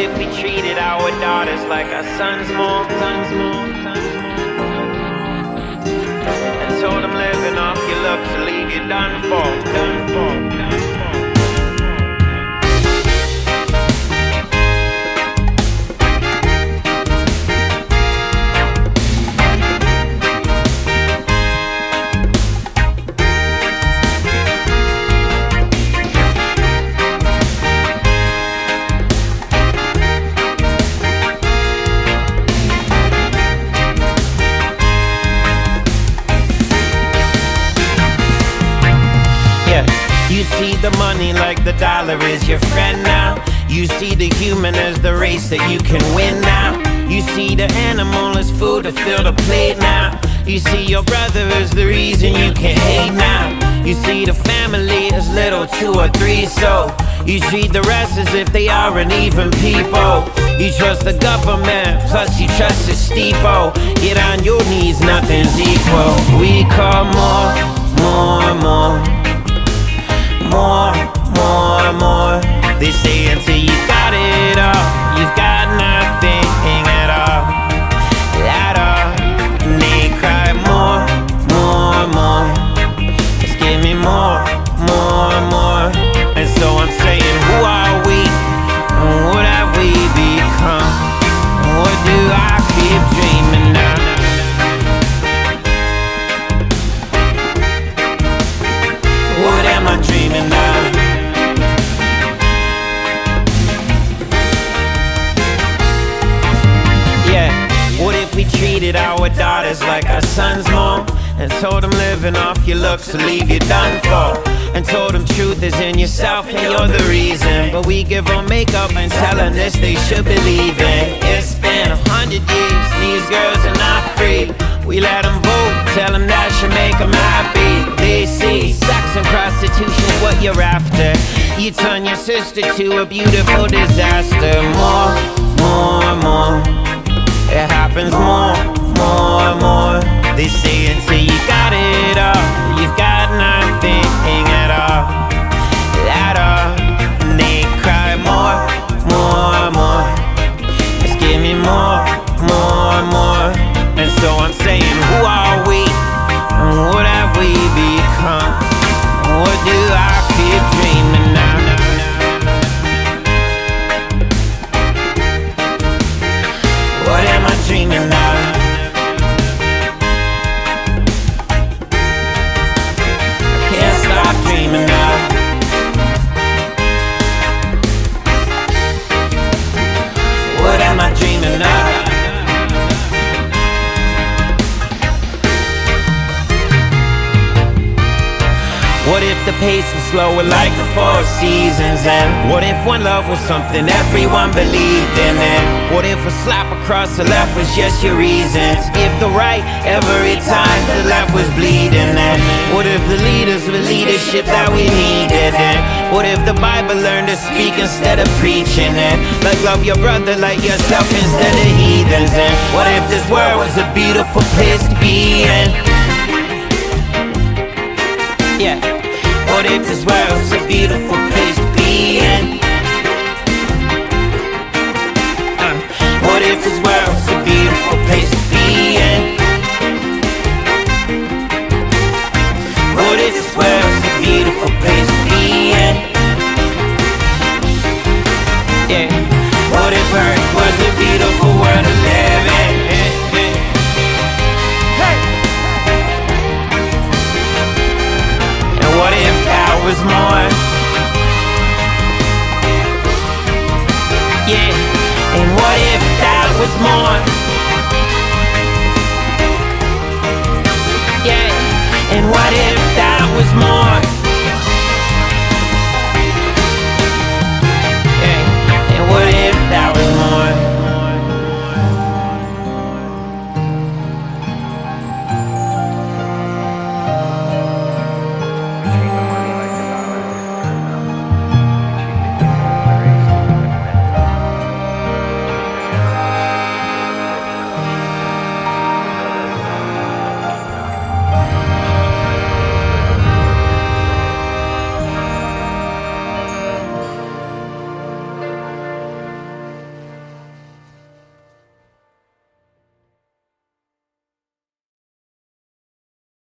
If we treated our daughters like our sons more? Sons more, sons more. And told them living off your looks will leave you done for, done for, see the money like the dollar is your friend now. You see the human as the race that you can win now. You see the animal as food to fill the plate now. You see your brother as the reason you can hate now. You see the family as little two or three, so you treat the rest as if they aren't even people. You trust the government, plus you trust the steeple. Get on your knees, nothing's equal. We call more, more, more more, more, more. They say until you've got it all, you've got nothing at all, at all. And they cry more, more, more. Just give me more, more, more. And so I'm saying, who are we? And what have we become? What do I keep am I dreaming of? Yeah, what if we treated our daughters like our sons more? And told them living off your looks will leave you done for. And told them truth is in yourself and you're the reason. But we give them makeup and telling this they should believe in. It's been a hundred years, these girls are not free. We let them vote, tell them that should make them happy. Prostitution what you're after. You turn your sister to a beautiful disaster. More, more. What if the pace was slower like the four seasons? And what if one love was something everyone believed in? And what if a slap across the left was just your reasons? If the right every time the left was bleeding? And what if the leaders were leadership that we needed? And what if the Bible learned to speak instead of preaching? And like love your brother like yourself instead of heathens? And what if this world was a beautiful place to be in? Yeah.